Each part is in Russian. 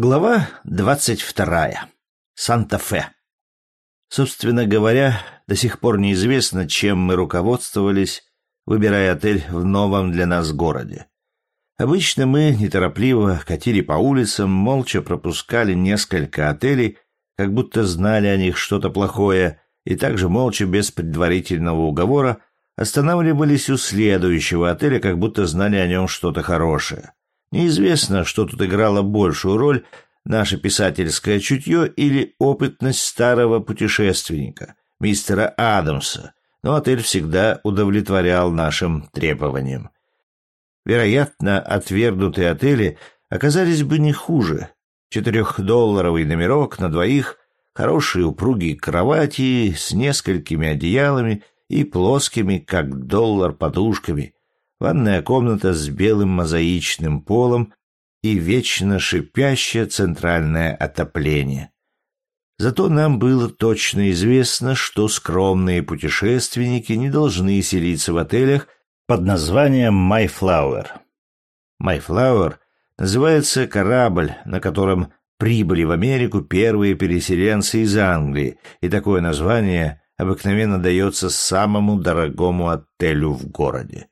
Глава двадцать вторая. Санта-Фе. Собственно говоря, до сих пор неизвестно, чем мы руководствовались, выбирая отель в новом для нас городе. Обычно мы неторопливо катили по улицам, молча пропускали несколько отелей, как будто знали о них что-то плохое, и также молча, без предварительного уговора, останавливались у следующего отеля, как будто знали о нем что-то хорошее. Неизвестно, что тут играло большую роль, наше писательское чутье или опытность старого путешественника, мистера Адамса, но отель всегда удовлетворял нашим требованиям. Вероятно, отвергнутые отели оказались бы не хуже. Четырехдолларовый номерок на двоих, хорошие упругие кровати с несколькими одеялами и плоскими, как доллар, подушками — ванная комната с белым мозаичным полом и вечно шипящее центральное отопление. Зато нам было точно известно, что скромные путешественники не должны селиться в отелях под названием «Майфлауэр». «Майфлауэр» называется корабль, на котором прибыли в Америку первые переселенцы из Англии, и такое название обыкновенно дается самому дорогому отелю в городе.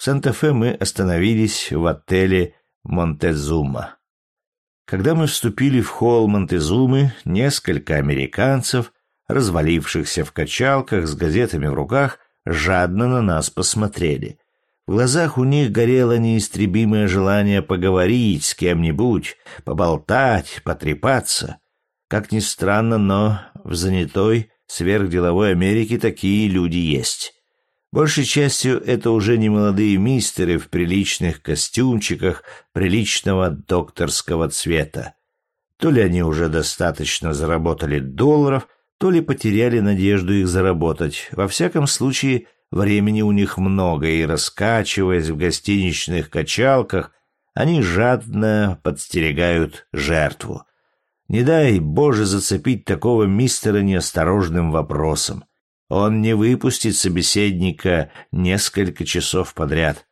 В Санта-Фе мы остановились в отеле Монтезума. Когда мы вступили в холл Монтезумы, несколько американцев, развалившихся в качалках с газетами в руках, жадно на нас посмотрели. В глазах у них горело неистребимое желание поговорить с кем-нибудь, поболтать, потрепаться. Как ни странно, но в занятой сверхделовой Америке такие люди есть. Большей частью это уже не молодые мистеры в приличных костюмчиках приличного докторского цвета. То ли они уже достаточно заработали долларов, то ли потеряли надежду их заработать. Во всяком случае, времени у них много, и, раскачиваясь в гостиничных качалках, они жадно подстерегают жертву. Не дай Боже зацепить такого мистера неосторожным вопросом. Он не выпустит собеседника несколько часов подряд.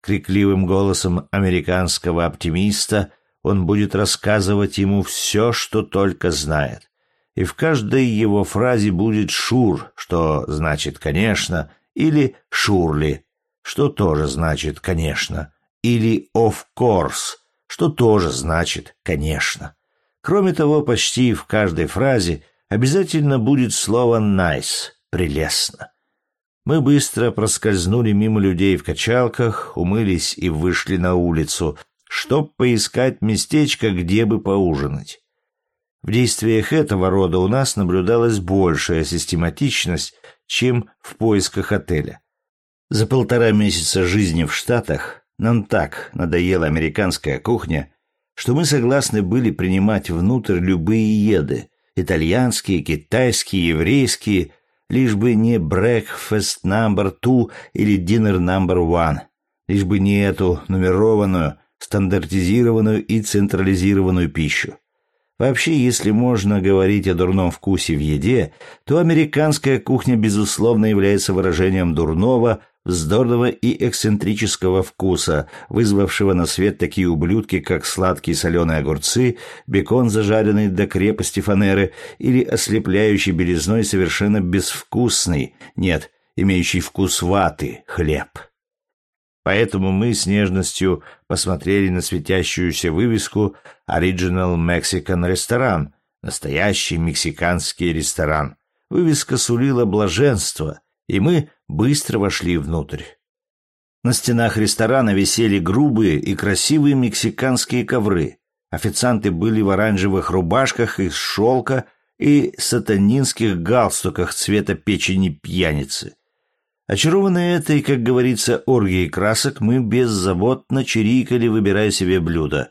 Крикливым голосом американского оптимиста он будет рассказывать ему все, что только знает. И в каждой его фразе будет «шур», что значит «конечно», или «шурли», что тоже значит «конечно», или «of course», что тоже значит «конечно». Кроме того, почти в каждой фразе обязательно будет слово «nice», прелестно. Мы быстро проскользнули мимо людей в качалках, умылись и вышли на улицу, чтоб поискать местечко, где бы поужинать. В действиях этого рода у нас наблюдалась большая систематичность, чем в поисках отеля. За полтора месяца жизни в Штатах нам так надоела американская кухня, что мы согласны были принимать внутрь любые еды – итальянские, китайские, еврейские, лишь бы не breakfast number two или dinner number one, лишь бы не эту нумерованную, стандартизированную и централизированную пищу. Вообще, если можно говорить о дурном вкусе в еде, то американская кухня, безусловно, является выражением дурного, вздорного и эксцентрического вкуса, вызвавшего на свет такие ублюдки, как сладкие соленые огурцы, бекон, зажаренный до крепости фанеры, или ослепляющий белизной совершенно безвкусный, нет, имеющий вкус ваты, хлеб. Поэтому мы с нежностью посмотрели на светящуюся вывеску «Original Mexican Restaurant» — настоящий мексиканский ресторан. Вывеска сулила блаженство, и мы быстро вошли внутрь. На стенах ресторана висели грубые и красивые мексиканские ковры. Официанты были в оранжевых рубашках из шелка и сатанинских галстуках цвета печени пьяницы. Очарованные этой, как говорится, оргией красок, мы беззаботно чирикали, выбирая себе блюдо.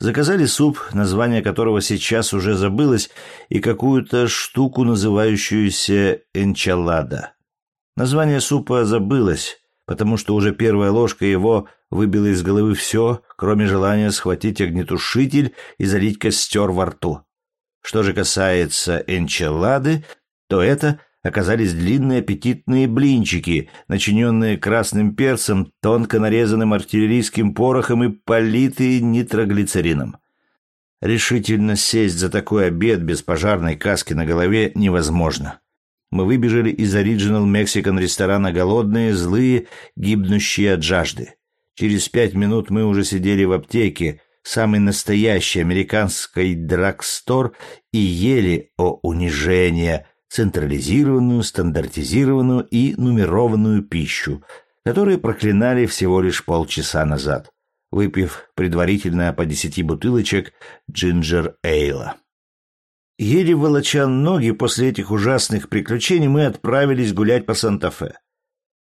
Заказали суп, название которого сейчас уже забылось, и какую-то штуку, называющуюся энчалада. Название супа забылось, потому что уже первая ложка его выбила из головы все, кроме желания схватить огнетушитель и залить костер во рту. Что же касается энчелады, то это оказались длинные аппетитные блинчики, начиненные красным перцем, тонко нарезанным артиллерийским порохом и политые нитроглицерином. Решительно сесть за такой обед без пожарной каски на голове невозможно. Мы выбежали из Original Mexican ресторана голодные, злые, гибнущие от жажды. Через пять минут мы уже сидели в аптеке, самый настоящий американский драгстор, и ели, о унижение, централизированную, стандартизированную и нумерованную пищу, которые проклинали всего лишь полчаса назад, выпив предварительно по десяти бутылочек джинджер-эйла. Еле волоча ноги после этих ужасных приключений, мы отправились гулять по Санта-Фе.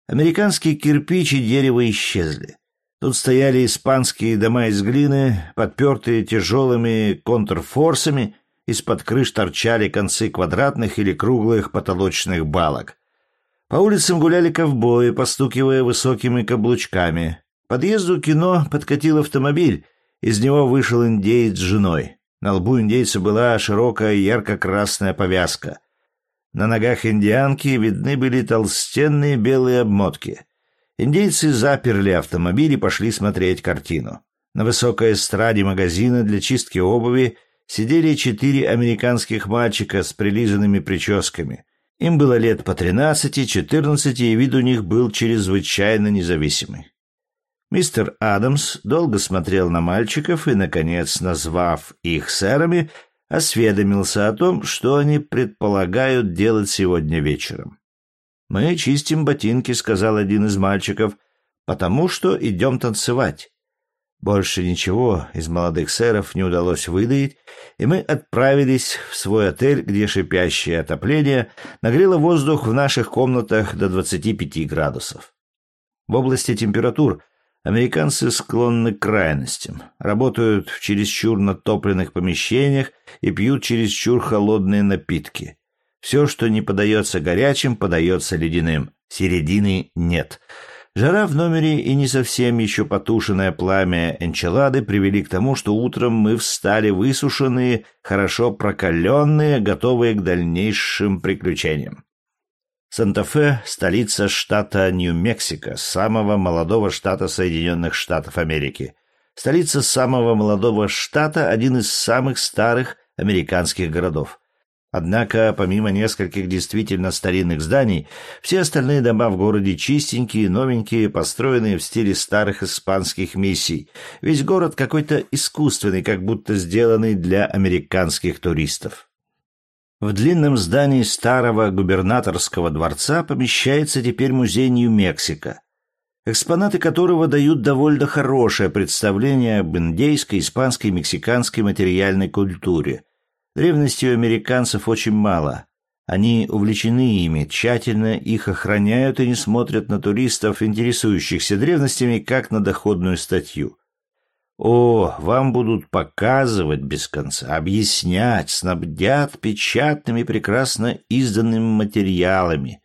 Американские кирпичи дерево исчезли. Тут стояли испанские дома из глины, подпертые тяжелыми контрфорсами, из-под крыш торчали концы квадратных или круглых потолочных балок. По улицам гуляли ковбои, постукивая высокими каблучками. К подъезду кино подкатил автомобиль, из него вышел индеец с женой. На лбу индейца была широкая ярко-красная повязка. На ногах индианки видны были толстенные белые обмотки. Индейцы заперли автомобиль и пошли смотреть картину. На высокой эстраде магазина для чистки обуви сидели четыре американских мальчика с прилизанными прическами. Им было лет по тринадцати, четырнадцати, и вид у них был чрезвычайно независимый. Мистер Адамс долго смотрел на мальчиков и, наконец, назвав их сэрами, осведомился о том, что они предполагают делать сегодня вечером. «Мы чистим ботинки», — сказал один из мальчиков, — «потому что идем танцевать». Больше ничего из молодых сэров не удалось выдаить, и мы отправились в свой отель, где шипящее отопление нагрело воздух в наших комнатах до 25 градусов. В области температур — Американцы склонны к крайностям, работают в чересчур натопленных помещениях и пьют чересчур холодные напитки. Все, что не подается горячим, подается ледяным. Середины нет. Жара в номере и не совсем еще потушенное пламя энчелады привели к тому, что утром мы встали высушенные, хорошо прокаленные, готовые к дальнейшим приключениям. Санта-Фе – столица штата Нью-Мексико, самого молодого штата Соединенных Штатов Америки. Столица самого молодого штата – один из самых старых американских городов. Однако, помимо нескольких действительно старинных зданий, все остальные дома в городе чистенькие, новенькие, построенные в стиле старых испанских миссий. Весь город какой-то искусственный, как будто сделанный для американских туристов. В длинном здании старого губернаторского дворца помещается теперь музей Нью-Мексико, экспонаты которого дают довольно хорошее представление об индейской, испанской, мексиканской материальной культуре. Древности у американцев очень мало. Они увлечены ими, тщательно их охраняют и не смотрят на туристов, интересующихся древностями, как на доходную статью. О, вам будут показывать без конца, объяснять, снабдят печатными прекрасно изданными материалами.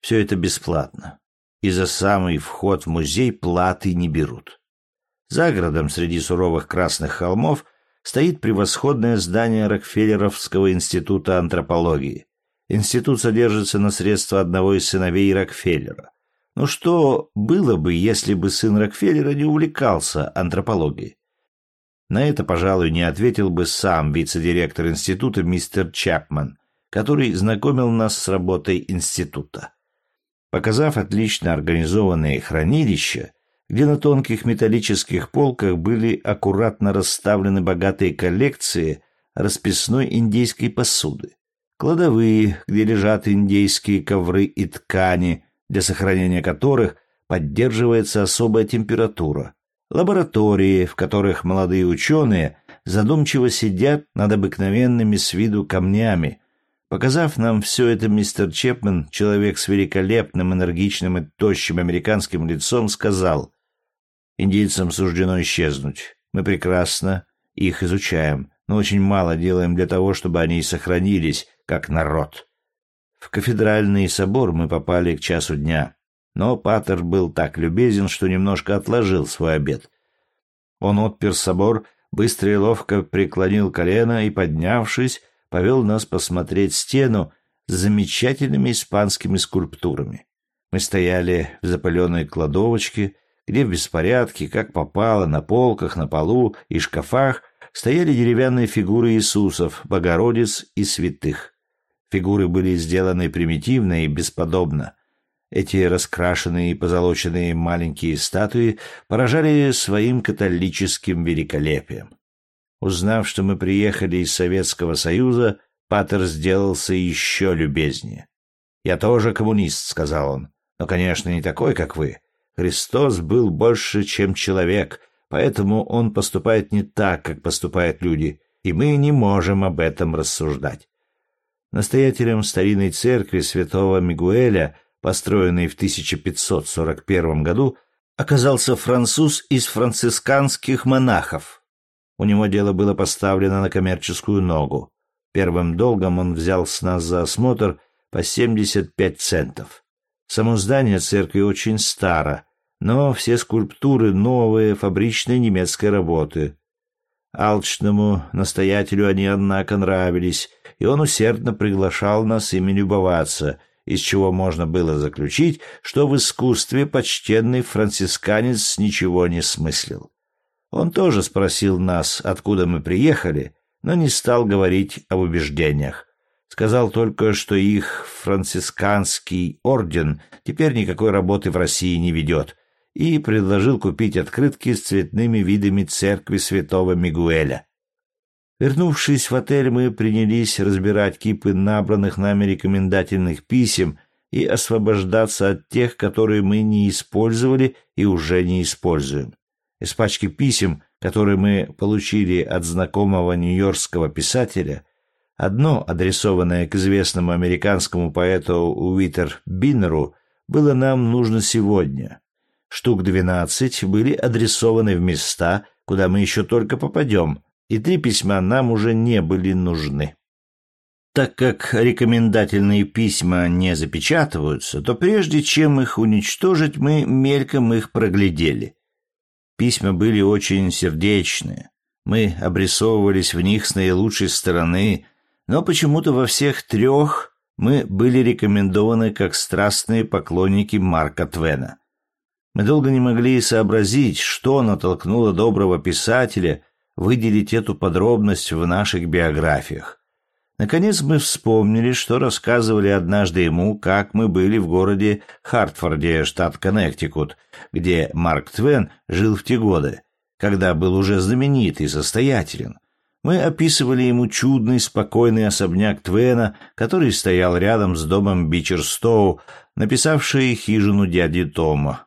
Все это бесплатно. И за самый вход в музей платы не берут. За городом среди суровых красных холмов стоит превосходное здание Рокфеллеровского института антропологии. Институт содержится на средства одного из сыновей Рокфеллера. Но что было бы, если бы сын Рокфеллера не увлекался антропологией? На это, пожалуй, не ответил бы сам вице-директор института мистер Чапман, который знакомил нас с работой института. Показав отлично организованные хранилища, где на тонких металлических полках были аккуратно расставлены богатые коллекции расписной индейской посуды, кладовые, где лежат индейские ковры и ткани, для сохранения которых поддерживается особая температура, лаборатории, в которых молодые ученые задумчиво сидят над обыкновенными с виду камнями. Показав нам все это, мистер Чепмен, человек с великолепным, энергичным и тощим американским лицом, сказал, «Индийцам суждено исчезнуть. Мы прекрасно их изучаем, но очень мало делаем для того, чтобы они сохранились как народ. В кафедральный собор мы попали к часу дня, но Паттер был так любезен, что немножко отложил свой обед. Он отпер собор, быстро и ловко преклонил колено и, поднявшись, повел нас посмотреть стену с замечательными испанскими скульптурами. Мы стояли в запыленной кладовочке, где в беспорядке, как попало, на полках, на полу и шкафах, стояли деревянные фигуры Иисусов, Богородиц и святых. Фигуры были сделаны примитивно и бесподобно. Эти раскрашенные и позолоченные маленькие статуи поражали своим католическим великолепием. Узнав, что мы приехали из Советского Союза, Патер сделался еще любезнее. «Я тоже коммунист», — сказал он, — «но, конечно, не такой, как вы. Христос был больше, чем человек, поэтому он поступает не так, как поступают люди, и мы не можем об этом рассуждать. Настоятелем старинной церкви святого Мигуэля, построенной в 1541 году, оказался француз из францисканских монахов. У него дело было поставлено на коммерческую ногу. Первым долгом он взял с нас за осмотр по 75 центов. Само здание церкви очень старо, но все скульптуры новые, фабричной немецкой работы. Алчному настоятелю они, однако, нравились, и он усердно приглашал нас ими любоваться, из чего можно было заключить, что в искусстве почтенный францисканец ничего не смыслил. Он тоже спросил нас, откуда мы приехали, но не стал говорить об убеждениях. Сказал только, что их францисканский орден теперь никакой работы в России не ведет, и предложил купить открытки с цветными видами церкви святого Мигуэля. Вернувшись в отель, мы принялись разбирать кипы набранных нами рекомендательных писем и освобождаться от тех, которые мы не использовали и уже не используем. Из пачки писем, которые мы получили от знакомого нью-йоркского писателя, Одно, адресованное к известному американскому поэту Уитер Биннеру, было нам нужно сегодня. Штук двенадцать были адресованы в места, куда мы еще только попадем, и три письма нам уже не были нужны. Так как рекомендательные письма не запечатываются, то прежде чем их уничтожить, мы мельком их проглядели. Письма были очень сердечные. Мы обрисовывались в них с наилучшей стороны, но почему-то во всех трех мы были рекомендованы как страстные поклонники Марка Твена. Мы долго не могли сообразить, что натолкнуло доброго писателя выделить эту подробность в наших биографиях. Наконец мы вспомнили, что рассказывали однажды ему, как мы были в городе Хартфорде, штат Коннектикут, где Марк Твен жил в те годы, когда был уже знаменит и состоятелен. Мы описывали ему чудный, спокойный особняк Твена, который стоял рядом с домом Бичерстоу, написавший хижину дяди Тома.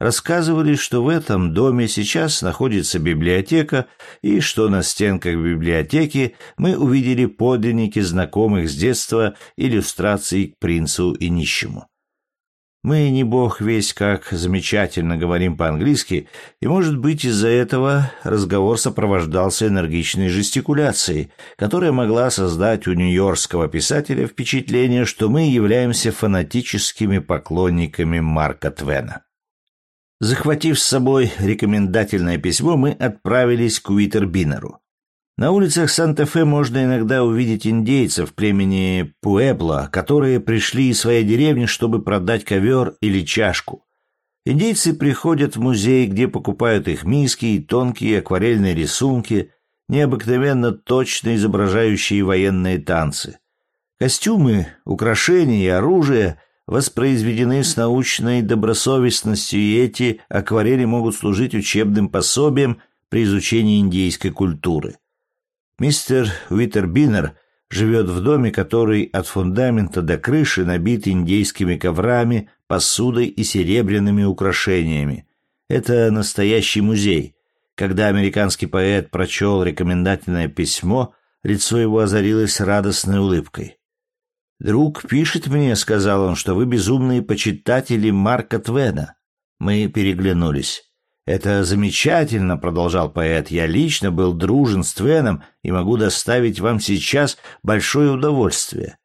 Рассказывали, что в этом доме сейчас находится библиотека, и что на стенках библиотеки мы увидели подлинники знакомых с детства иллюстраций к принцу и нищему. Мы не бог весь как замечательно говорим по-английски, и, может быть, из-за этого разговор сопровождался энергичной жестикуляцией, которая могла создать у нью-йоркского писателя впечатление, что мы являемся фанатическими поклонниками Марка Твена. Захватив с собой рекомендательное письмо, мы отправились к Уитербинеру. На улицах Санта-Фе можно иногда увидеть индейцев племени Пуэбло, которые пришли из своей деревни, чтобы продать ковер или чашку. Индейцы приходят в музей, где покупают их миски и тонкие акварельные рисунки, необыкновенно точно изображающие военные танцы. Костюмы, украшения и оружие воспроизведены с научной добросовестностью, и эти акварели могут служить учебным пособием при изучении индейской культуры. Мистер Уитербинер живет в доме, который от фундамента до крыши набит индейскими коврами, посудой и серебряными украшениями. Это настоящий музей. Когда американский поэт прочел рекомендательное письмо, лицо его озарилось радостной улыбкой. «Друг пишет мне, — сказал он, — что вы безумные почитатели Марка Твена». Мы переглянулись. «Это замечательно», — продолжал поэт. «Я лично был дружен с Твеном и могу доставить вам сейчас большое удовольствие.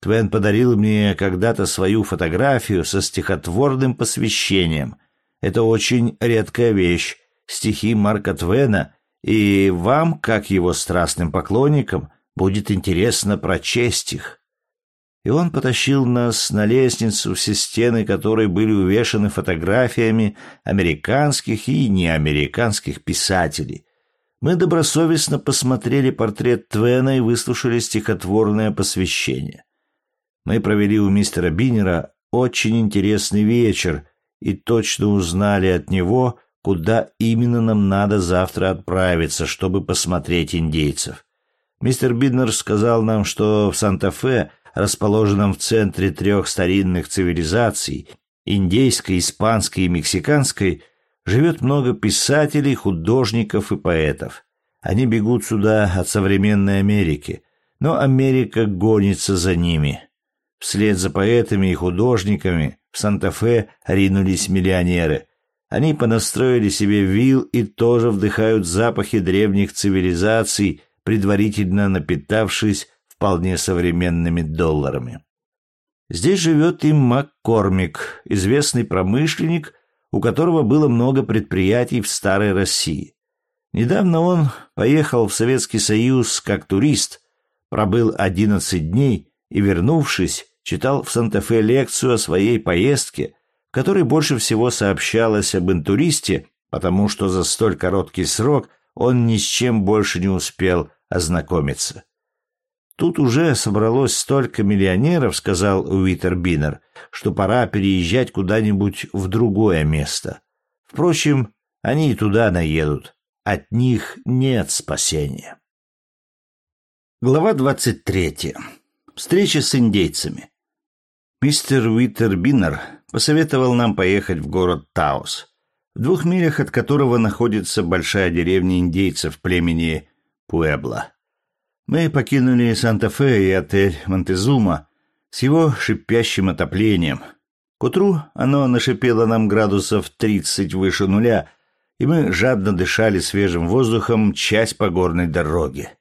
Твен подарил мне когда-то свою фотографию со стихотворным посвящением. Это очень редкая вещь, стихи Марка Твена, и вам, как его страстным поклонникам, будет интересно прочесть их и он потащил нас на лестницу, все стены которой были увешаны фотографиями американских и неамериканских писателей. мы добросовестно посмотрели портрет Твена и выслушали стихотворное посвящение. Мы провели у мистера Биннера очень интересный вечер и точно узнали от него, куда именно нам надо завтра отправиться, чтобы посмотреть индейцев. Мистер Биднер сказал нам, что в Санта-Фе, расположенном в центре трех старинных цивилизаций, индейской, испанской и мексиканской, живет много писателей, художников и поэтов. Они бегут сюда от современной Америки, но Америка гонится за ними. Вслед за поэтами и художниками в Санта-Фе ринулись миллионеры. Они понастроили себе вилл и тоже вдыхают запахи древних цивилизаций, предварительно напитавшись вполне современными долларами. Здесь живет и Маккормик, известный промышленник, у которого было много предприятий в старой России. Недавно он поехал в Советский Союз как турист, пробыл 11 дней и, вернувшись, читал в Санта-Фе лекцию о своей поездке, в которой больше всего сообщалось об интуристе, потому что за столь короткий срок он ни с чем больше не успел ознакомиться. Тут уже собралось столько миллионеров, сказал Уитер Биннер, что пора переезжать куда-нибудь в другое место. Впрочем, они и туда наедут. От них нет спасения. Глава двадцать третья. Встреча с индейцами. Мистер Уитер Биннер посоветовал нам поехать в город Таос, в двух милях от которого находится большая деревня индейцев племени Пуэбла. Мы покинули Санта-Фе и отель Монтезума с его шипящим отоплением. К утру оно нашипело нам градусов 30 выше нуля, и мы жадно дышали свежим воздухом часть по горной дороге.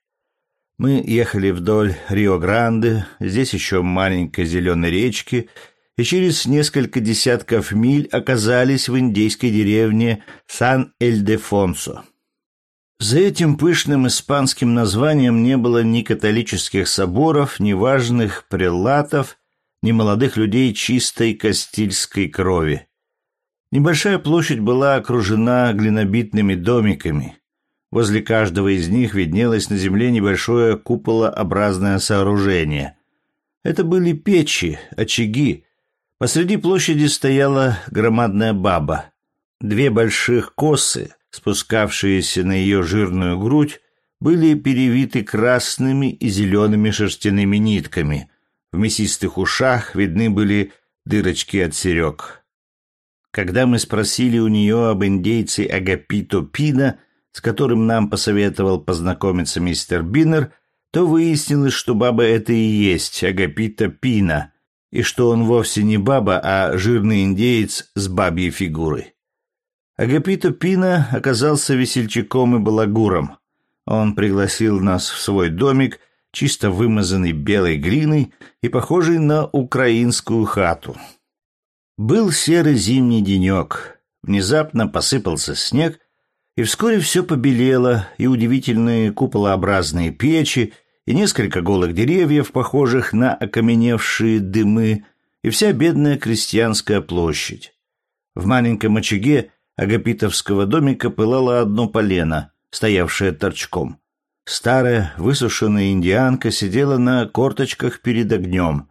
Мы ехали вдоль Рио-Гранде, здесь еще маленькой зеленой речки, и через несколько десятков миль оказались в индейской деревне Сан-Эльдефонсо. За этим пышным испанским названием не было ни католических соборов, ни важных прелатов, ни молодых людей чистой кастильской крови. Небольшая площадь была окружена глинобитными домиками. Возле каждого из них виднелось на земле небольшое куполообразное сооружение. Это были печи, очаги. Посреди площади стояла громадная баба. Две больших косы — спускавшиеся на ее жирную грудь, были перевиты красными и зелеными шерстяными нитками. В мясистых ушах видны были дырочки от серег. Когда мы спросили у нее об индейце Агапито Пина, с которым нам посоветовал познакомиться мистер Биннер, то выяснилось, что баба это и есть Агапито Пина, и что он вовсе не баба, а жирный индеец с бабьей фигурой. Агапито Пина оказался весельчаком и балагуром. Он пригласил нас в свой домик, чисто вымазанный белой глиной и похожий на украинскую хату. Был серый зимний денек. Внезапно посыпался снег, и вскоре все побелело, и удивительные куполообразные печи, и несколько голых деревьев, похожих на окаменевшие дымы, и вся бедная крестьянская площадь. В маленьком очаге агапитовского домика пылало одно полено, стоявшее торчком. Старая, высушенная индианка сидела на корточках перед огнем.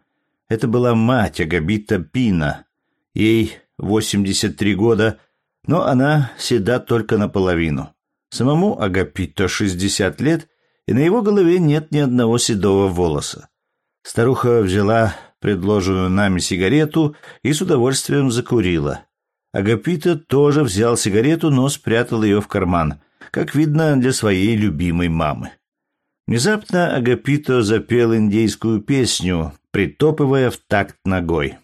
Это была мать Агабита Пина. Ей 83 года, но она седа только наполовину. Самому Агапито 60 лет, и на его голове нет ни одного седого волоса. Старуха взяла предложенную нами сигарету и с удовольствием закурила. Агапита тоже взял сигарету, но спрятал ее в карман, как видно, для своей любимой мамы. Внезапно Агапито запел индейскую песню, притопывая в такт ногой.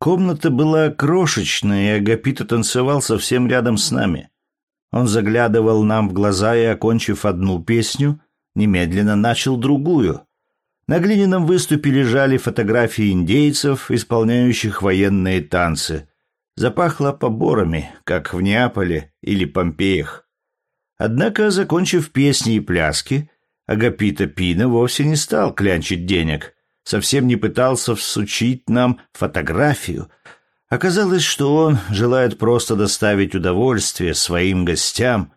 Комната была крошечная, и Агапито танцевал совсем рядом с нами. Он заглядывал нам в глаза и, окончив одну песню, немедленно начал другую. На глиняном выступе лежали фотографии индейцев, исполняющих военные танцы, запахло поборами, как в Неаполе или Помпеях. Однако, закончив песни и пляски, Агапита Пина вовсе не стал клянчить денег, совсем не пытался всучить нам фотографию. Оказалось, что он желает просто доставить удовольствие своим гостям.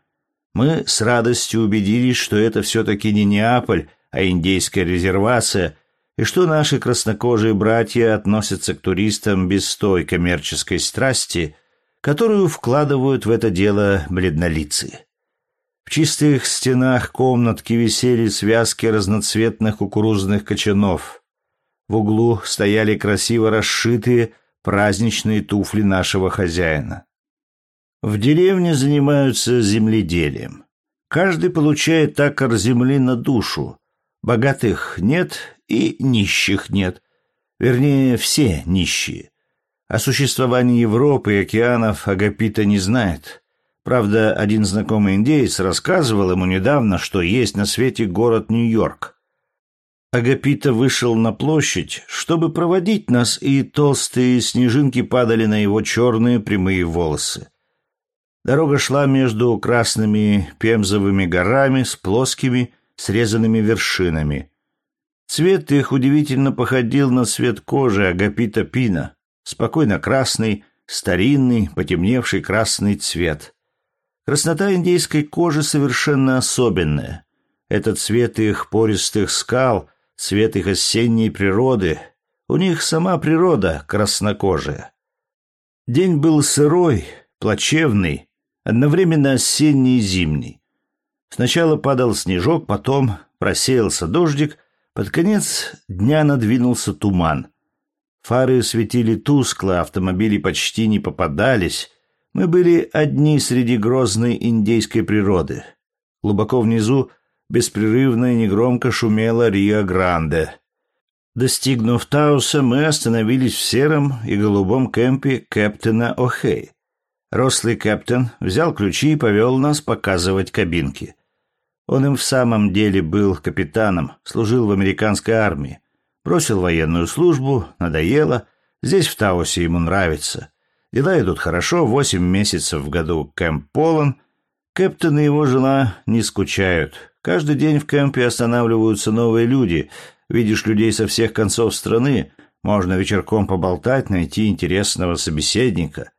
Мы с радостью убедились, что это все-таки не Неаполь, а индейская резервация, и что наши краснокожие братья относятся к туристам без той коммерческой страсти, которую вкладывают в это дело бледнолицые. В чистых стенах комнатки висели связки разноцветных кукурузных кочанов. В углу стояли красиво расшитые праздничные туфли нашего хозяина. В деревне занимаются земледелием. Каждый получает такор земли на душу. Богатых нет и нищих нет. Вернее, все нищие. О существовании Европы и океанов Агапита не знает. Правда, один знакомый индеец рассказывал ему недавно, что есть на свете город Нью-Йорк. Агапита вышел на площадь, чтобы проводить нас, и толстые снежинки падали на его черные прямые волосы. Дорога шла между красными пемзовыми горами с плоскими, срезанными вершинами. Цвет их удивительно походил на цвет кожи Агапита Пина спокойно красный, старинный, потемневший красный цвет. Краснота индейской кожи совершенно особенная. Это цвет их пористых скал, цвет их осенней природы. У них сама природа краснокожая. День был сырой, плачевный, одновременно осенний и зимний. Сначала падал снежок, потом просеялся дождик, под конец дня надвинулся туман. Фары светили тускло, автомобили почти не попадались. Мы были одни среди грозной индейской природы. Глубоко внизу беспрерывно и негромко шумела Рио-Гранде. Достигнув Тауса, мы остановились в сером и голубом кемпе Кэптена О'Хей. Рослый кэптен взял ключи и повел нас показывать кабинки. Он им в самом деле был капитаном, служил в американской армии. Бросил военную службу, надоело. Здесь, в Таосе, ему нравится. Дела идут хорошо, восемь месяцев в году кэмп полон. Кэптен и его жена не скучают. Каждый день в кемпе останавливаются новые люди. Видишь людей со всех концов страны. Можно вечерком поболтать, найти интересного собеседника.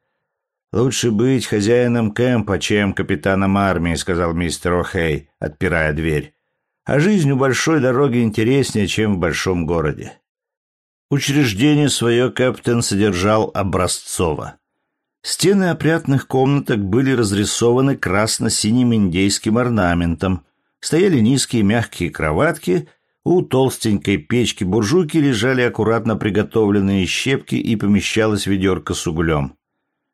«Лучше быть хозяином кемпа, чем капитаном армии», — сказал мистер О'Хей, отпирая дверь а жизнь у большой дороги интереснее, чем в большом городе. Учреждение свое капитан содержал образцово. Стены опрятных комнаток были разрисованы красно-синим индейским орнаментом, стояли низкие мягкие кроватки, у толстенькой печки-буржуйки лежали аккуратно приготовленные щепки и помещалась ведерко с углем.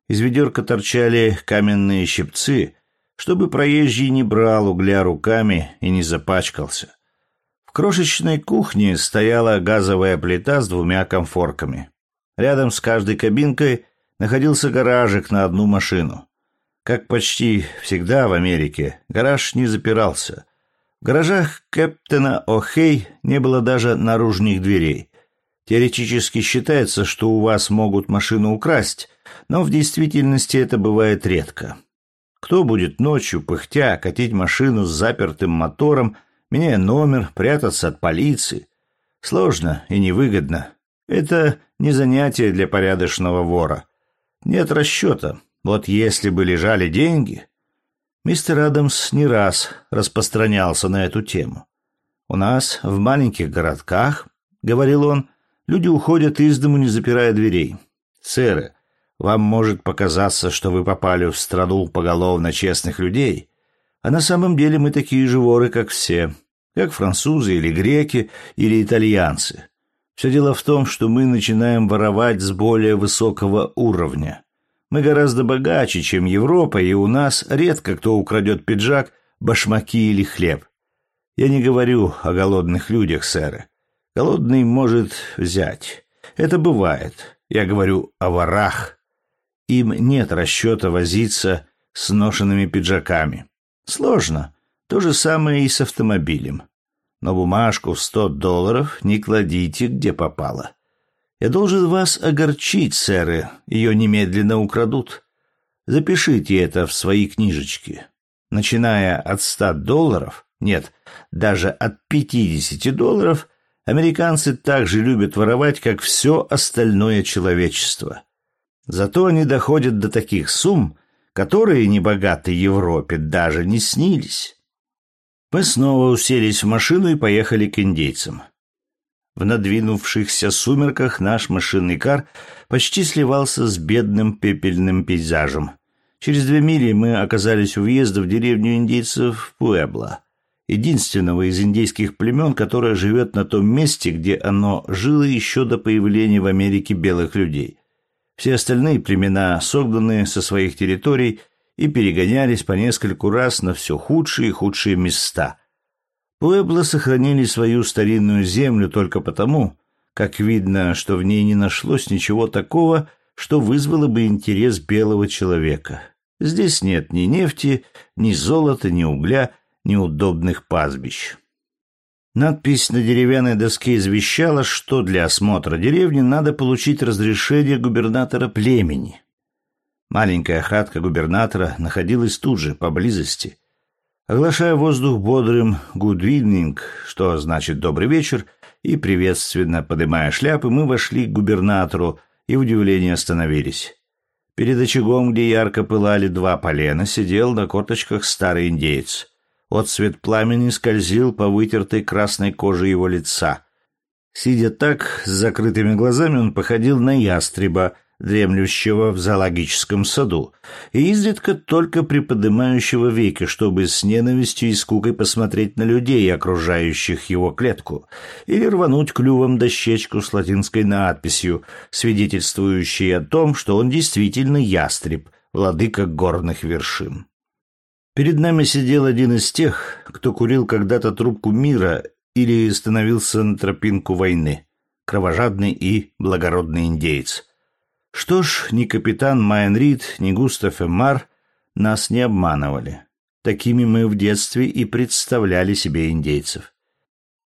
Из ведерка торчали каменные щипцы, чтобы проезжий не брал угля руками и не запачкался. В крошечной кухне стояла газовая плита с двумя комфорками. Рядом с каждой кабинкой находился гаражик на одну машину. Как почти всегда в Америке, гараж не запирался. В гаражах Кэптена О'Хей не было даже наружных дверей. Теоретически считается, что у вас могут машину украсть, но в действительности это бывает редко. Кто будет ночью, пыхтя, катить машину с запертым мотором, меняя номер, прятаться от полиции? Сложно и невыгодно. Это не занятие для порядочного вора. Нет расчета. Вот если бы лежали деньги... Мистер Адамс не раз распространялся на эту тему. «У нас, в маленьких городках, — говорил он, — люди уходят из дому, не запирая дверей. Сэры, вам может показаться, что вы попали в страну поголовно честных людей, а на самом деле мы такие же воры, как все, как французы или греки или итальянцы. Все дело в том, что мы начинаем воровать с более высокого уровня. Мы гораздо богаче, чем Европа, и у нас редко кто украдет пиджак, башмаки или хлеб. Я не говорю о голодных людях, сэры. Голодный может взять. Это бывает. Я говорю о ворах. Им нет расчета возиться с ношенными пиджаками. Сложно. То же самое и с автомобилем. Но бумажку в сто долларов не кладите, где попало. Я должен вас огорчить, сэры, ее немедленно украдут. Запишите это в свои книжечки. Начиная от ста долларов, нет, даже от пятидесяти долларов, американцы так же любят воровать, как все остальное человечество. Зато они доходят до таких сумм, которые небогатой Европе даже не снились. Мы снова уселись в машину и поехали к индейцам. В надвинувшихся сумерках наш машинный кар почти сливался с бедным пепельным пейзажем. Через две мили мы оказались у въезда в деревню индейцев Пуэбло, единственного из индейских племен, которое живет на том месте, где оно жило еще до появления в Америке белых людей. Все остальные племена согнаны со своих территорий и перегонялись по нескольку раз на все худшие и худшие места – Пуэбло сохранили свою старинную землю только потому, как видно, что в ней не нашлось ничего такого, что вызвало бы интерес белого человека. Здесь нет ни нефти, ни золота, ни угля, ни удобных пастбищ. Надпись на деревянной доске извещала, что для осмотра деревни надо получить разрешение губернатора племени. Маленькая хатка губернатора находилась тут же, поблизости – Оглашая воздух бодрым «good evening», что значит «добрый вечер», и приветственно поднимая шляпы, мы вошли к губернатору и в удивлении остановились. Перед очагом, где ярко пылали два полена, сидел на корточках старый индеец. Отцвет пламени скользил по вытертой красной коже его лица. Сидя так, с закрытыми глазами, он походил на ястреба — дремлющего в зоологическом саду, и изредка только приподнимающего веки, чтобы с ненавистью и скукой посмотреть на людей, окружающих его клетку, или рвануть клювом дощечку с латинской надписью, свидетельствующей о том, что он действительно ястреб, владыка горных вершин. Перед нами сидел один из тех, кто курил когда-то трубку мира или становился на тропинку войны, кровожадный и благородный индейец — что ж, ни капитан Майен Рид, ни Густав Эммар нас не обманывали. Такими мы в детстве и представляли себе индейцев.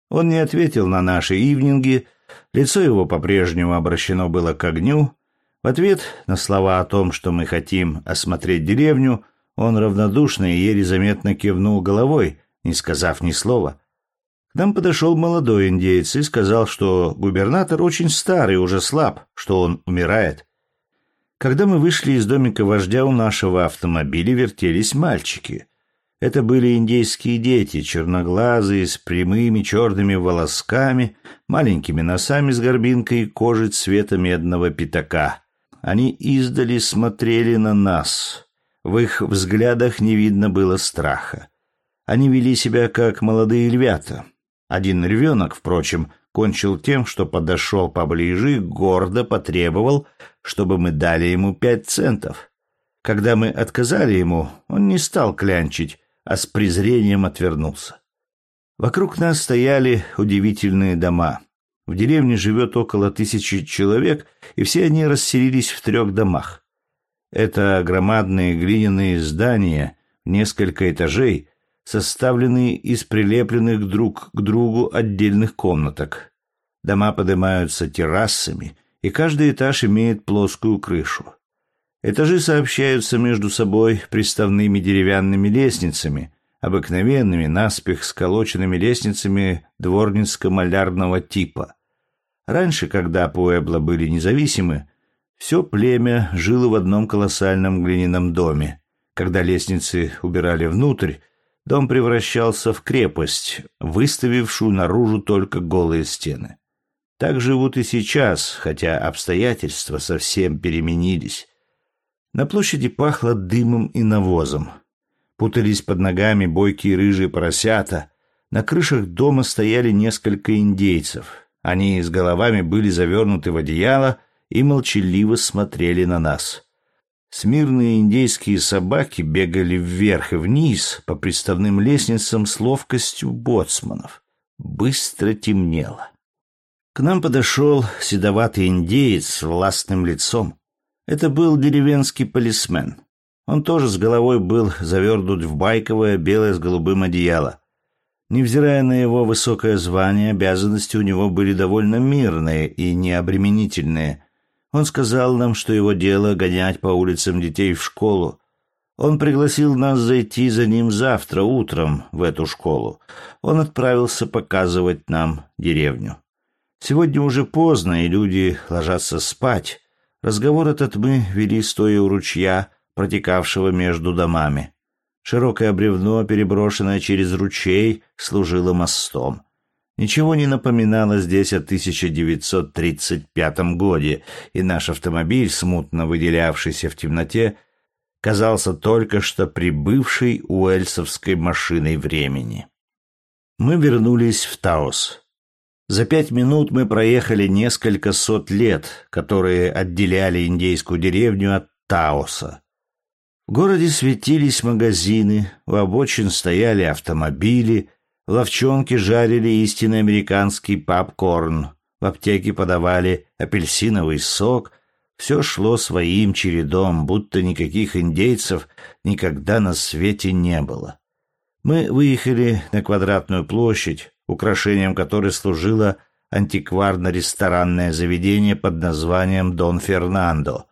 Он не ответил на наши ивнинги, лицо его по-прежнему обращено было к огню. В ответ на слова о том, что мы хотим осмотреть деревню, он равнодушно и еле заметно кивнул головой, не сказав ни слова. К нам подошел молодой индейец и сказал, что губернатор очень старый, уже слаб, что он умирает. Когда мы вышли из домика вождя, у нашего автомобиля вертелись мальчики. Это были индейские дети, черноглазые, с прямыми черными волосками, маленькими носами с горбинкой и кожей цвета медного пятака. Они издали смотрели на нас. В их взглядах не видно было страха. Они вели себя как молодые львята. Один львенок, впрочем, кончил тем, что подошел поближе и гордо потребовал, чтобы мы дали ему пять центов. Когда мы отказали ему, он не стал клянчить, а с презрением отвернулся. Вокруг нас стояли удивительные дома. В деревне живет около тысячи человек, и все они расселились в трех домах. Это громадные глиняные здания, несколько этажей, составленные из прилепленных друг к другу отдельных комнаток. Дома поднимаются террасами, и каждый этаж имеет плоскую крышу. Этажи сообщаются между собой приставными деревянными лестницами, обыкновенными, наспех сколоченными лестницами дворницко-малярного типа. Раньше, когда Пуэбло были независимы, все племя жило в одном колоссальном глиняном доме. Когда лестницы убирали внутрь, дом превращался в крепость, выставившую наружу только голые стены. Так живут и сейчас, хотя обстоятельства совсем переменились. На площади пахло дымом и навозом. Путались под ногами бойкие рыжие поросята. На крышах дома стояли несколько индейцев. Они с головами были завернуты в одеяло и молчаливо смотрели на нас. Смирные индейские собаки бегали вверх и вниз по приставным лестницам с ловкостью боцманов. Быстро темнело. К нам подошел седоватый индеец с властным лицом. Это был деревенский полисмен. Он тоже с головой был завернут в байковое белое с голубым одеяло. Невзирая на его высокое звание, обязанности у него были довольно мирные и необременительные, он сказал нам, что его дело гонять по улицам детей в школу. Он пригласил нас зайти за ним завтра утром в эту школу. Он отправился показывать нам деревню. Сегодня уже поздно, и люди ложатся спать. Разговор этот мы вели стоя у ручья, протекавшего между домами. Широкое бревно, переброшенное через ручей, служило мостом. Ничего не напоминало здесь о 1935 годе, и наш автомобиль, смутно выделявшийся в темноте, казался только что прибывшей уэльсовской машиной времени. Мы вернулись в Таос. За пять минут мы проехали несколько сот лет, которые отделяли индейскую деревню от Таоса. В городе светились магазины, у обочин стояли автомобили, ловчонки жарили истинный американский попкорн, в аптеке подавали апельсиновый сок — все шло своим чередом, будто никаких индейцев никогда на свете не было. Мы выехали на квадратную площадь, украшением которой служило антикварно-ресторанное заведение под названием «Дон Фернандо».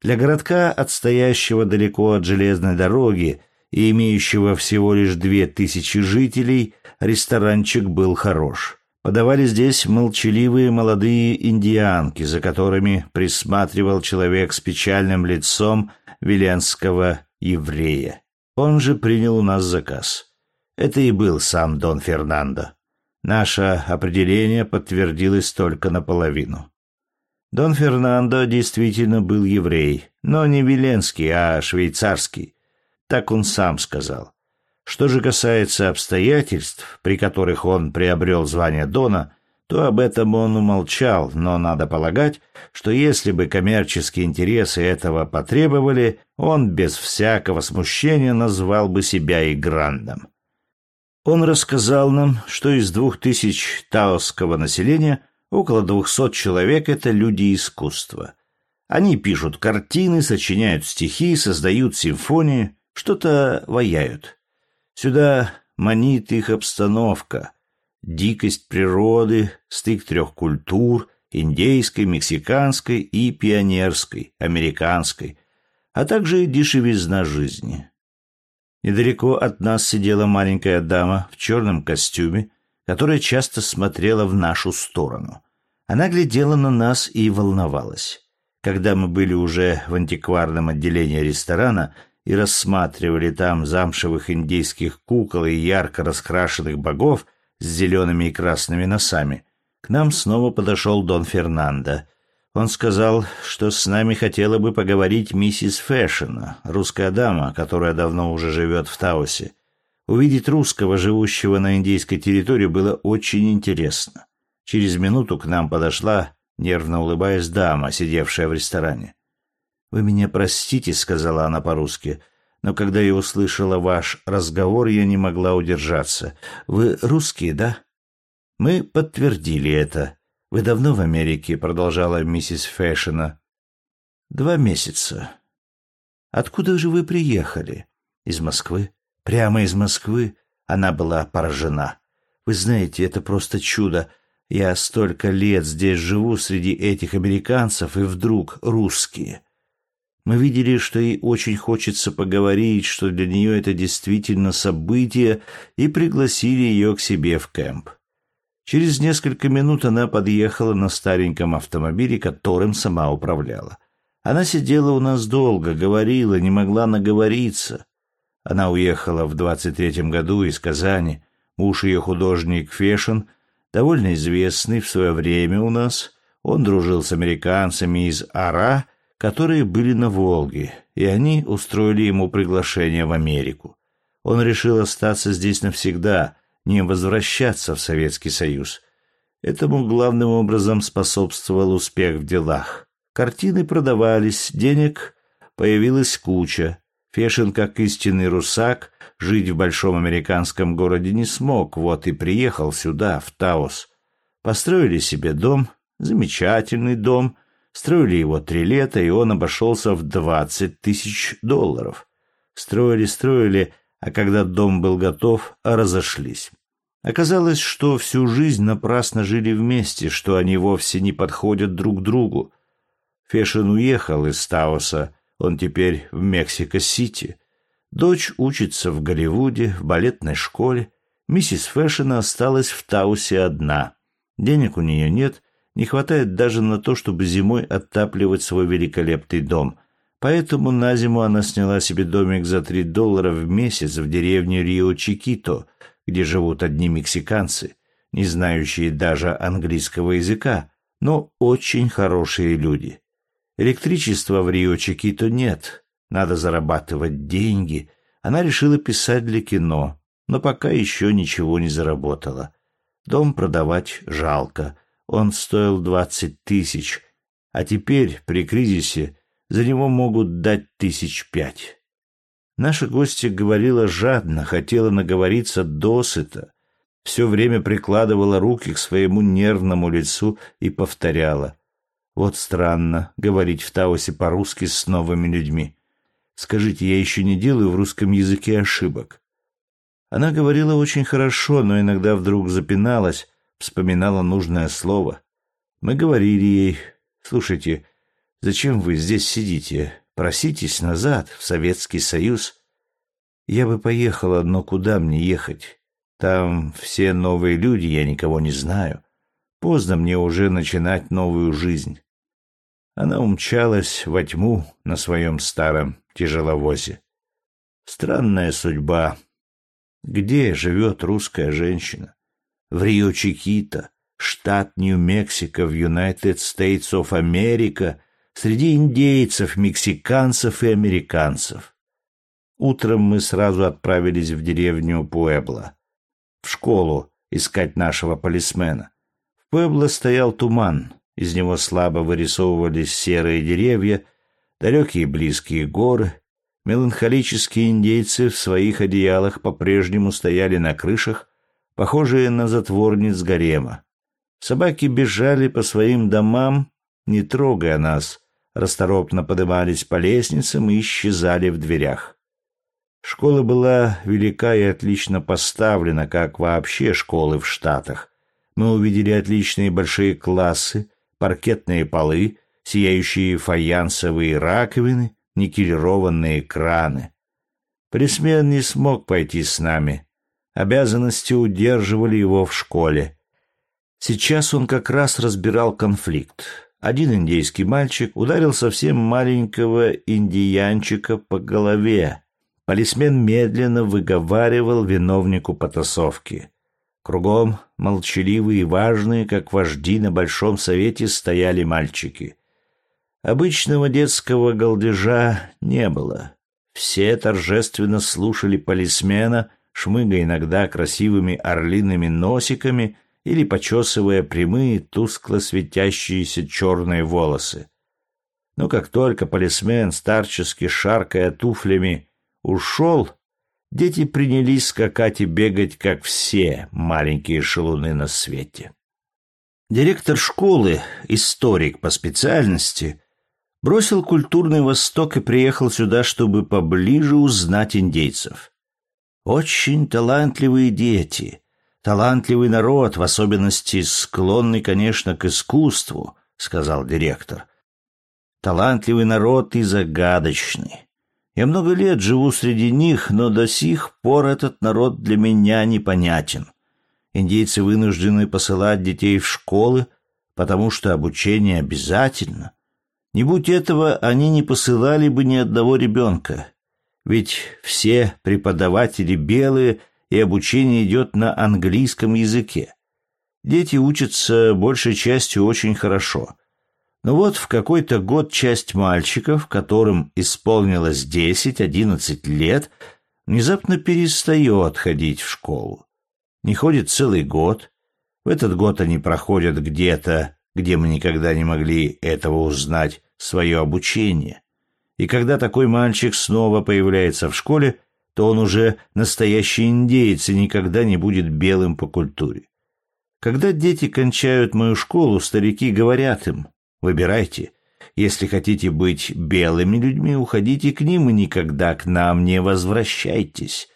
Для городка, отстоящего далеко от железной дороги и имеющего всего лишь две тысячи жителей, ресторанчик был хорош. Подавали здесь молчаливые молодые индианки, за которыми присматривал человек с печальным лицом виленского еврея. Он же принял у нас заказ. Это и был сам Дон Фернандо. Наше определение подтвердилось только наполовину. Дон Фернандо действительно был еврей, но не виленский, а швейцарский. Так он сам сказал. Что же касается обстоятельств, при которых он приобрел звание Дона, то об этом он умолчал, но надо полагать, что если бы коммерческие интересы этого потребовали, он без всякого смущения назвал бы и Играндом. Он рассказал нам, что из двух тысяч таосского населения около двухсот человек — это люди искусства. Они пишут картины, сочиняют стихи, создают симфонии, что-то ваяют. Сюда манит их обстановка, дикость природы, стык трех культур, индейской, мексиканской и пионерской, американской, а также дешевизна жизни. Недалеко от нас сидела маленькая дама в черном костюме, которая часто смотрела в нашу сторону. Она глядела на нас и волновалась. Когда мы были уже в антикварном отделении ресторана – и рассматривали там замшевых индейских кукол и ярко раскрашенных богов с зелеными и красными носами, к нам снова подошел Дон Фернандо. Он сказал, что с нами хотела бы поговорить миссис Фэшена, русская дама, которая давно уже живет в Таосе. Увидеть русского, живущего на индейской территории, было очень интересно. Через минуту к нам подошла, нервно улыбаясь, дама, сидевшая в ресторане. «Вы меня простите», — сказала она по-русски, «но когда я услышала ваш разговор, я не могла удержаться. Вы русские, да?» Мы подтвердили это. «Вы давно в Америке?» — продолжала миссис Фэшена. «Два месяца». «Откуда же вы приехали?» «Из Москвы». «Прямо из Москвы?» Она была поражена. «Вы знаете, это просто чудо. Я столько лет здесь живу среди этих американцев, и вдруг русские». Мы видели, что ей очень хочется поговорить, что для нее это действительно событие, и пригласили ее к себе в кемп. Через несколько минут она подъехала на стареньком автомобиле, которым сама управляла. Она сидела у нас долго, говорила, не могла наговориться. Она уехала в двадцать третьем году из Казани. Муж ее художник Фешин, довольно известный в свое время у нас. Он дружил с американцами из Ара которые были на Волге, и они устроили ему приглашение в Америку. Он решил остаться здесь навсегда, не возвращаться в Советский Союз. Этому главным образом способствовал успех в делах. Картины продавались, денег появилась куча. Фешин, как истинный русак, жить в большом американском городе не смог, вот и приехал сюда, в Таос. Построили себе дом, замечательный дом, Строили его три лета, и он обошелся в двадцать тысяч долларов. Строили, строили, а когда дом был готов, разошлись. Оказалось, что всю жизнь напрасно жили вместе, что они вовсе не подходят друг другу. Фешин уехал из Таоса, он теперь в Мексико-Сити. Дочь учится в Голливуде, в балетной школе. Миссис Фэшина осталась в Таусе одна. Денег у нее нет, не хватает даже на то, чтобы зимой отапливать свой великолепный дом. Поэтому на зиму она сняла себе домик за три доллара в месяц в деревне Рио-Чикито, где живут одни мексиканцы, не знающие даже английского языка, но очень хорошие люди. Электричества в Рио-Чикито нет, надо зарабатывать деньги. Она решила писать для кино, но пока еще ничего не заработала. Дом продавать жалко, он стоил двадцать тысяч, а теперь, при кризисе, за него могут дать тысяч пять. Наша гостья говорила жадно, хотела наговориться досыта, все время прикладывала руки к своему нервному лицу и повторяла. Вот странно говорить в Таосе по-русски с новыми людьми. Скажите, я еще не делаю в русском языке ошибок. Она говорила очень хорошо, но иногда вдруг запиналась, вспоминала нужное слово. Мы говорили ей, слушайте, Зачем вы здесь сидите? Проситесь назад, в Советский Союз. Я бы поехала, но куда мне ехать? Там все новые люди, я никого не знаю. Поздно мне уже начинать новую жизнь. Она умчалась во тьму на своем старом тяжеловозе. Странная судьба. Где живет русская женщина? В Рио-Чикито, штат Нью-Мексико в United States of America — среди индейцев, мексиканцев и американцев. Утром мы сразу отправились в деревню Пуэбло, в школу искать нашего полисмена. В Пуэбло стоял туман, из него слабо вырисовывались серые деревья, далекие близкие горы. Меланхолические индейцы в своих одеялах по-прежнему стояли на крышах, похожие на затворниц гарема. Собаки бежали по своим домам, не трогая нас, расторопно поднимались по лестницам и исчезали в дверях. Школа была велика и отлично поставлена, как вообще школы в Штатах. Мы увидели отличные большие классы, паркетные полы, сияющие фаянсовые раковины, никелированные краны. Пресмен не смог пойти с нами. Обязанности удерживали его в школе. Сейчас он как раз разбирал конфликт. Один индейский мальчик ударил совсем маленького индиянчика по голове. Полисмен медленно выговаривал виновнику потасовки. Кругом, молчаливые и важные, как вожди на Большом Совете, стояли мальчики. Обычного детского голдежа не было. Все торжественно слушали полисмена, шмыгая иногда красивыми орлиными носиками — или почесывая прямые, тускло светящиеся черные волосы. Но как только полисмен, старчески шаркая туфлями, ушел, дети принялись скакать и бегать, как все маленькие шалуны на свете. Директор школы, историк по специальности, бросил культурный Восток и приехал сюда, чтобы поближе узнать индейцев. Очень талантливые дети — талантливый народ, в особенности склонный, конечно, к искусству, сказал директор. Талантливый народ и загадочный. Я много лет живу среди них, но до сих пор этот народ для меня непонятен. Индейцы вынуждены посылать детей в школы, потому что обучение обязательно. Не будь этого, они не посылали бы ни одного ребенка. Ведь все преподаватели белые — и обучение идет на английском языке. Дети учатся большей частью очень хорошо. Но вот в какой-то год часть мальчиков, которым исполнилось 10-11 лет, внезапно перестает ходить в школу. Не ходит целый год. В этот год они проходят где-то, где мы никогда не могли этого узнать, свое обучение. И когда такой мальчик снова появляется в школе, то он уже настоящий индеец и никогда не будет белым по культуре. Когда дети кончают мою школу, старики говорят им, выбирайте, если хотите быть белыми людьми, уходите к ним и никогда к нам не возвращайтесь.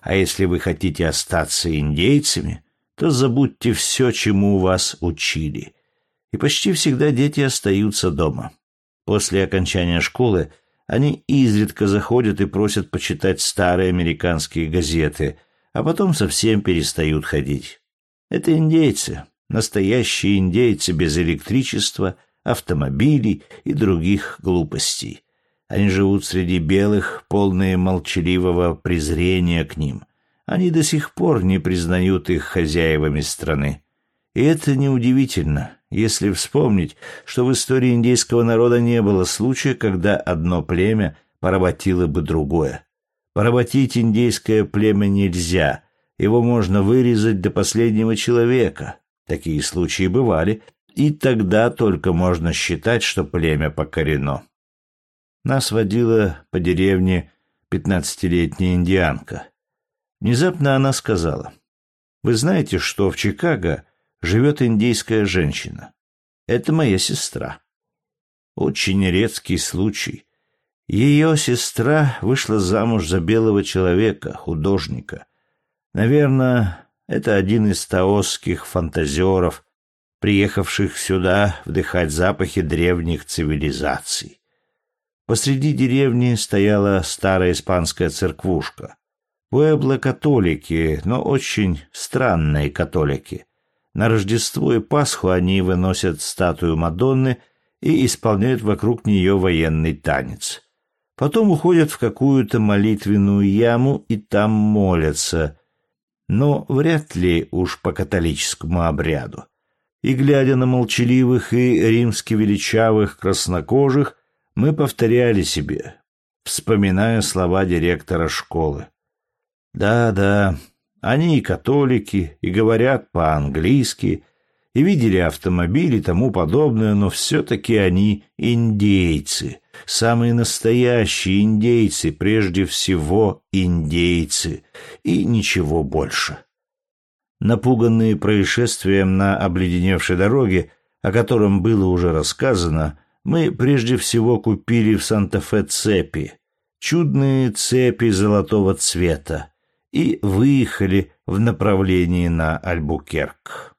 А если вы хотите остаться индейцами, то забудьте все, чему вас учили. И почти всегда дети остаются дома. После окончания школы они изредка заходят и просят почитать старые американские газеты, а потом совсем перестают ходить. Это индейцы, настоящие индейцы без электричества, автомобилей и других глупостей. Они живут среди белых, полные молчаливого презрения к ним. Они до сих пор не признают их хозяевами страны. И это неудивительно, если вспомнить, что в истории индейского народа не было случая, когда одно племя поработило бы другое. Поработить индейское племя нельзя, его можно вырезать до последнего человека. Такие случаи бывали, и тогда только можно считать, что племя покорено. Нас водила по деревне пятнадцатилетняя индианка. Внезапно она сказала, «Вы знаете, что в Чикаго живет индейская женщина? Это моя сестра». Очень редкий случай. Ее сестра вышла замуж за белого человека, художника. Наверное, это один из таосских фантазеров, приехавших сюда вдыхать запахи древних цивилизаций. Посреди деревни стояла старая испанская церквушка. Пуэбло-католики, но очень странные католики. На Рождество и Пасху они выносят статую Мадонны и исполняют вокруг нее военный танец. Потом уходят в какую-то молитвенную яму и там молятся, но вряд ли уж по католическому обряду. И, глядя на молчаливых и римски величавых краснокожих, мы повторяли себе, вспоминая слова директора школы. Да-да, они и католики, и говорят по-английски, и видели автомобили и тому подобное, но все-таки они индейцы, самые настоящие индейцы, прежде всего индейцы, и ничего больше. Напуганные происшествием на обледеневшей дороге, о котором было уже рассказано, мы прежде всего купили в Санта-Фе цепи, чудные цепи золотого цвета, и выехали в направлении на Альбукерк.